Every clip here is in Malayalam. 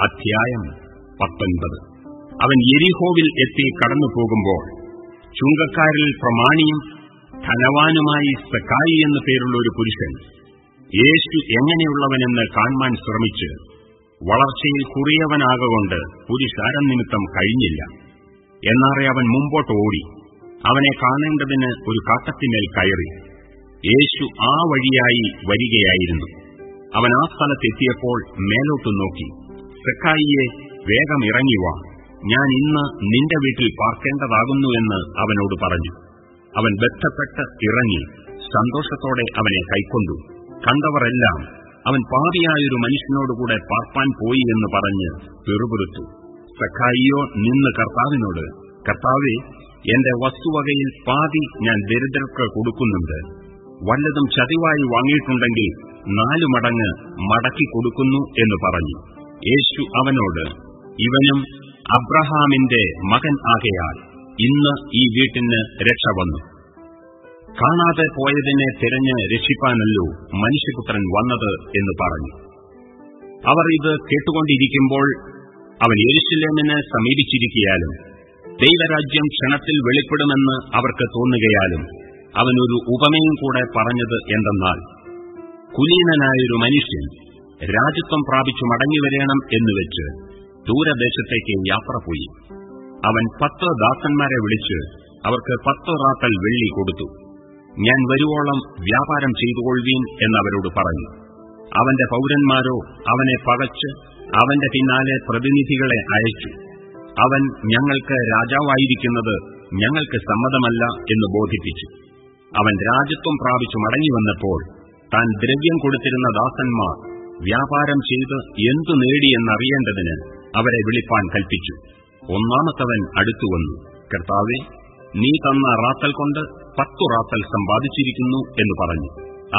അധ്യായം പത്തൊൻപത്. അവൻ എരിഹോവിൽ എത്തി കടന്നു പോകുമ്പോൾ ചുങ്കക്കാരിൽ പ്രമാണിയും ധനവാനുമായി സക്കായി എന്നു പേരുള്ള ഒരു പുരുഷൻ യേശു എങ്ങനെയുള്ളവനെന്ന് കാണാൻ ശ്രമിച്ച് വളർച്ചയിൽ കുറിയവനാകൊണ്ട് പുരുഷാരം നിമിത്തം കഴിഞ്ഞില്ല. എന്നാറെ അവൻ മുമ്പോട്ട് ഓടി. അവനെ കാണേണ്ടതിന് ഒരു കാട്ടത്തിമേൽ കയറി. യേശു ആ വഴിയായി വരികയായിരുന്നു. അവൻ ആ സ്ഥലത്തെത്തിയപ്പോൾ മേലോട്ടു നോക്കി. സെക്കായിയെ വേഗം ഇറങ്ങിവാ. ഞാൻ ഇന്ന് നിന്റെ വീട്ടിൽ പാർക്കേണ്ടതാകുന്നുവെന്ന് അവനോട് പറഞ്ഞു. അവൻ ബന്ധപ്പെട്ട് ഇറങ്ങി സന്തോഷത്തോടെ അവനെ കൈക്കൊണ്ടു. കണ്ടവരെല്ലാം അവൻ പാപിയായൊരു മനുഷ്യനോടുകൂടെ പാർപ്പാൻ പോയി എന്ന് പറഞ്ഞ് പിറുപിറുത്തു സഖായിയോ നിന്ന് കർത്താവിനോട് കർത്താവെ എന്റെ വസ്തുവകയിൽ പാതി ഞാൻ ദരിദ്രർക്ക് കൊടുക്കുന്നുണ്ട്. വല്ലതും ചതിവായി വാങ്ങിയിട്ടുണ്ടെങ്കിൽ നാലു മടങ്ങ് മടക്കി കൊടുക്കുന്നു എന്ന് പറഞ്ഞു. യേശു അവനോട് ഇവനും അബ്രഹാമിന്റെ മകൻ ആകയാൽ ഇന്ന് ഈ വീട്ടിന് രക്ഷ വന്നു. കാണാതെ പോയതിനെ തിരഞ്ഞ് രക്ഷിപ്പാനല്ലോ മനുഷ്യപുത്രൻ വന്നത് എന്ന് പറഞ്ഞു. അവർ ഇത് കേട്ടുകൊണ്ടിരിക്കുമ്പോൾ അവൻ യേശുലേമിന് സമീപിച്ചിരിക്കയാലും ദൈവരാജ്യം ക്ഷണത്തിൽ വെളിപ്പെടുമെന്ന് അവർക്ക് തോന്നുകയാലും അവനൊരു ഉപമയും കൂടെ പറഞ്ഞത് എന്തെന്നാൽ കുലീനനായൊരു മനുഷ്യൻ രാജ്യത്വം പ്രാപിച്ചു മടങ്ങിവരേണം എന്നുവെച്ച് ദൂരദേശത്തേക്ക് യാത്ര പോയി. അവൻ പത്ത് ദാസന്മാരെ വിളിച്ച് അവർക്ക് പത്ത് റാത്തൽ വെള്ളി കൊടുത്തു. ഞാൻ വരുവോളം വ്യാപാരം ചെയ്തുകൊള്ളുവീൻ എന്നവരോട് പറഞ്ഞു. അവന്റെ പൌരന്മാരോ അവനെ പകച്ച് അവന്റെ പിന്നാലെ പ്രതിനിധികളെ അയച്ചു. അവൻ ഞങ്ങൾക്ക് രാജാവായിരിക്കുന്നത് ഞങ്ങൾക്ക് സമ്മതമല്ല എന്ന് ബോധിപ്പിച്ചു. അവൻ രാജ്യത്വം പ്രാപിച്ചു മടങ്ങിവന്നപ്പോൾ താൻ ദ്രവ്യം കൊടുത്തിരുന്ന ദാസന്മാർ വ്യാപാരം ചെയ്ത് എന്തു നേടിയെന്നറിയേണ്ടതിന് അവരെ വിളിപ്പാൻ കൽപ്പിച്ചു. ഒന്നാമത്തവൻ അടുത്തുവന്നു കർത്താവെ നീ തന്ന റാത്തൽ കൊണ്ട് പത്തു റാത്തൽ സമ്പാദിച്ചിരിക്കുന്നു എന്ന് പറഞ്ഞു.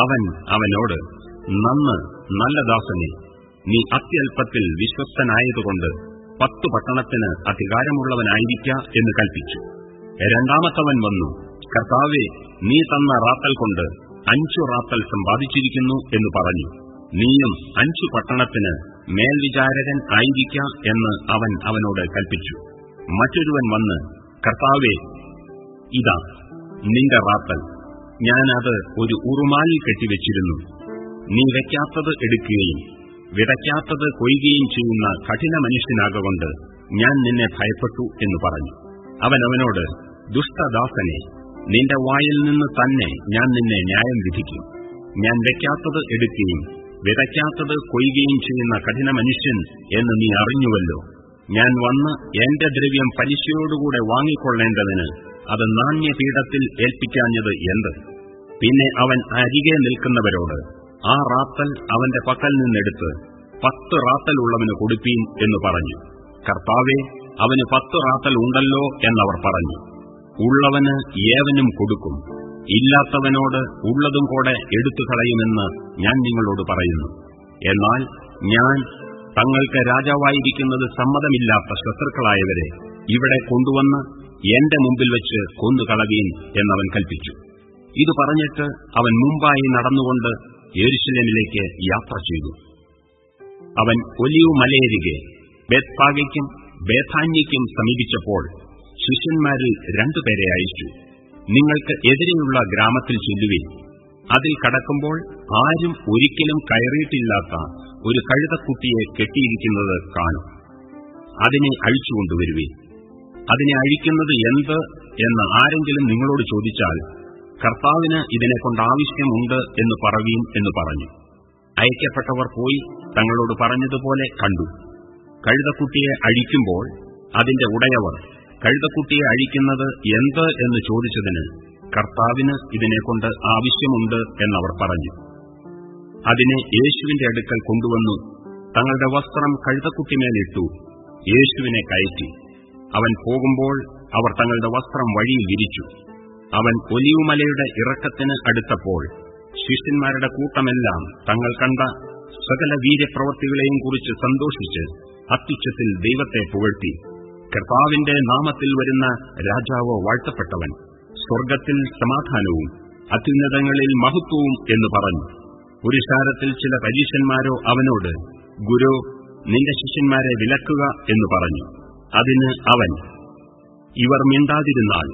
അവൻ അവനോട് നന്ന് നല്ല ദാസനെ നീ അത്യൽപ്പത്തിൽ വിശ്വസ്തനായതുകൊണ്ട് പത്തു പട്ടണത്തിന് അധികാരമുള്ളവനായിരിക്ക എന്ന് കൽപ്പിച്ചു. രണ്ടാമത്തവൻ വന്നു കർത്താവെ നീ തന്ന റാത്തൽ കൊണ്ട് അഞ്ചു റാത്തൽ സമ്പാദിച്ചിരിക്കുന്നു എന്ന് പറഞ്ഞു. നീയും അഞ്ചു പട്ടണത്തിന് മേൽവിചാരകൻ ആയിരിക്ക എന്ന് അവൻ അവനോട് കൽപ്പിച്ചു. മറ്റൊരുവൻ വന്ന് കർത്താവെ ഇതാ നിന്റെ റാത്തൽ ഞാനത് ഒരു ഉറുമാലിൽ കെട്ടിവെച്ചിരുന്നു. നീ വയ്ക്കാത്തത് എടുക്കുകയും വിതയ്ക്കാത്തത് കൊയ്യുകയും ചെയ്യുന്ന കഠിന മനുഷ്യനാകൊണ്ട് ഞാൻ നിന്നെ ഭയപ്പെട്ടു എന്ന് പറഞ്ഞു. അവൻ അവനോട് ദുഷ്ടദാസനെ നിന്റെ വായിൽ നിന്ന് തന്നെ ഞാൻ നിന്നെ ന്യായം വിധിക്കും. ഞാൻ വയ്ക്കാത്തത് എടുക്കുകയും വിതയ്ക്കാത്തത് കൊയ്യുകയും ചെയ്യുന്ന കഠിന മനുഷ്യൻ എന്ന് നീ അറിഞ്ഞുവല്ലോ. ഞാൻ വന്ന് എന്റെ ദ്രവ്യം പലിശയോടുകൂടെ വാങ്ങിക്കൊള്ളേണ്ടതിന് അത് നാണ്യപീഠത്തിൽ ഏൽപ്പിക്കാഞ്ഞത് എന്ത്? പിന്നെ അവൻ അരികെ നിൽക്കുന്നവരോട് ആ റാത്തൽ അവന്റെ പക്കൽ നിന്നെടുത്ത് പത്ത് റാത്തൽ ഉള്ളവന് കൊടുപ്പീൻ എന്ന് പറഞ്ഞു. കർത്താവെ അവന് പത്ത് റാത്തൽ ഉണ്ടല്ലോ എന്നവർ പറഞ്ഞു. ഉള്ളവന് ഏവനും കൊടുക്കും. ഇല്ലാത്തവനോട് ഉള്ളതും കൂടെ എടുത്തു കളയുമെന്ന് ഞാൻ നിങ്ങളോട് പറയുന്നു. എന്നാൽ ഞാൻ തങ്ങൾക്ക് രാജാവായിരിക്കുന്നത് സമ്മതമില്ലാത്ത ശത്രുക്കളായവരെ ഇവിടെ കൊണ്ടുവന്ന് എന്റെ മുമ്പിൽ വെച്ച് കൊന്നുകളവീൻ എന്നവൻ കൽപ്പിച്ചു. ഇത് പറഞ്ഞിട്ട് അവൻ മുമ്പായി നടന്നുകൊണ്ട് യെരുശലേമിലേക്ക് യാത്ര ചെയ്തു. അവൻ ഒലിയു മലയരികെ ബേത്പാഗയ്ക്കും ബേഥാന്യയ്ക്കും സമീപിച്ചപ്പോൾ ശിഷ്യന്മാരിൽ രണ്ടുപേരെ അയച്ചു. നിങ്ങൾക്ക് എതിരെയുള്ള ഗ്രാമത്തിൽ ചെല്ലുവിൻ. അതിൽ കടക്കുമ്പോൾ ആരും ഒരിക്കലും കയറിയിട്ടില്ലാത്ത ഒരു കഴുതക്കുട്ടിയെ കെട്ടിയിരിക്കുന്നത് കാണും. അതിനെ അഴിച്ചുകൊണ്ടുവരുവിൻ അതിനെ അഴിക്കുന്നത് എന്ത് എന്ന് ആരെങ്കിലും നിങ്ങളോട് ചോദിച്ചാൽ കർത്താവിന് ഇതിനെക്കൊണ്ട് ആവശ്യമുണ്ട് എന്ന് പറവീൻ എന്ന് പറഞ്ഞു. അയക്കപ്പെട്ടവർ പോയി തങ്ങളോട് പറഞ്ഞതുപോലെ കണ്ടു. കഴുതക്കുട്ടിയെ അഴിക്കുമ്പോൾ അതിന്റെ ഉടയവർ കഴുതക്കുട്ടിയെ അഴിക്കുന്നത് എന്ത് എന്ന് ചോദിച്ചതിന് കർത്താവിന് ഇതിനെക്കൊണ്ട് ആവശ്യമുണ്ട് എന്നവർ പറഞ്ഞു. അതിനെ യേശുവിന്റെ അടുക്കൽ കൊണ്ടുവന്നു. തങ്ങളുടെ വസ്ത്രം കഴുതക്കുട്ടിമേലിട്ടു യേശുവിനെ കയറ്റി. അവൻ പോകുമ്പോൾ അവർ തങ്ങളുടെ വസ്ത്രം വഴിയിൽ വിരിച്ചു അവൻ ഒലിവുമലയുടെ ഇറക്കത്തിന് അടുത്തപ്പോൾ ശിഷ്യന്മാരുടെ കൂട്ടമെല്ലാം തങ്ങൾ കണ്ട സകല വീര്യപ്രവർത്തികളെയും കുറിച്ച് സന്തോഷിച്ച് അത്യുച്ചത്തിൽ ദൈവത്തെ പുകഴ്ത്തി. കർത്താവിന്റെ നാമത്തിൽ വരുന്ന രാജാവ് വാഴ്ത്തപ്പെട്ടവൻ സ്വർഗത്തിൽ സമാധാനവും അത്യുന്നതങ്ങളിൽ മഹത്വവും എന്ന് പറഞ്ഞു. പുരുഷാരത്തിൽ ചില പരീശന്മാരോ അവനോട് ഗുരു നിന്റെ ശിഷ്യന്മാരെ വിലക്കുക എന്ന് പറഞ്ഞു. അതിന് അവൻ ഇവർ മിണ്ടാതിരുന്നാൽ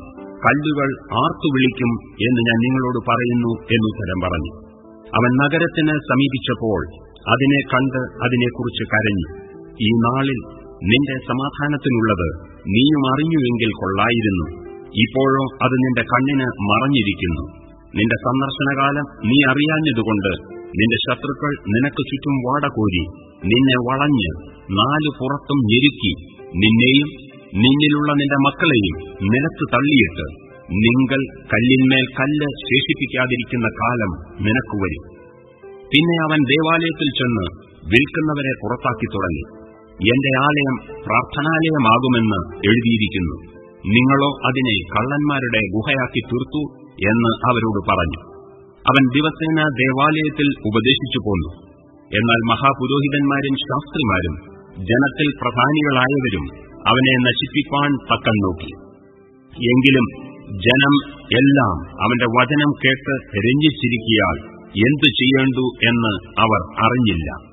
കല്ലുകൾ ആർത്തു വിളിക്കും എന്ന് ഞാൻ നിങ്ങളോട് പറയുന്നു എന്നുത്തരം പറഞ്ഞു. അവൻ നഗരത്തിന് സമീപിച്ചപ്പോൾ അതിനെ കണ്ട് അതിനെക്കുറിച്ച് കരഞ്ഞു. ഈ നാളിൽ നിന്റെ സമാധാനത്തിനുള്ളത് നീയും അറിഞ്ഞുവെങ്കിൽ കൊള്ളായിരുന്നു. ഇപ്പോഴോ അത് നിന്റെ കണ്ണിന് മറഞ്ഞിരിക്കുന്നു. നിന്റെ സന്ദർശനകാലം നീ അറിയാഞ്ഞതുകൊണ്ട് നിന്റെ ശത്രുക്കൾ നിനക്ക് ചുറ്റും വാടകോരി നിന്നെ വളഞ്ഞ് നാലു പുറത്തും ഞെരുക്കി നിന്നെയും നിന്നിലുള്ള നിന്റെ മക്കളെയും നിലത്ത് തള്ളിയിട്ട് നിങ്ങൾ കല്ലിന്മേൽ കല്ല് ശേഷിപ്പിക്കാതിരിക്കുന്ന കാലം നിനക്ക് വരും. പിന്നെ അവൻ ദേവാലയത്തിൽ ചെന്ന് വിൽക്കുന്നവരെ പുറത്താക്കി തുടങ്ങി. എന്റെ ആലയം പ്രാർത്ഥനാലയമാകുമെന്ന് എഴുതിയിരിക്കുന്നു. നിങ്ങളോ അതിനെ കള്ളന്മാരുടെ ഗുഹയാക്കി തീർത്തു എന്ന് അവരോട് പറഞ്ഞു. അവൻ ദിവസേന ദേവാലയത്തിൽ ഉപദേശിച്ചു പോന്നു. എന്നാൽ മഹാപുരോഹിതന്മാരും ശാസ്ത്രിമാരും ജനത്തിൽ പ്രധാനികളായവരും അവനെ നശിപ്പിക്കാൻ തക്കം നോക്കി. എങ്കിലും ജനം എല്ലാം അവന്റെ വചനം കേട്ട് രഞ്ജിച്ചിരിക്കിയാൽ എന്തു ചെയ്യേണ്ടു എന്ന് അവർ അറിഞ്ഞില്ല.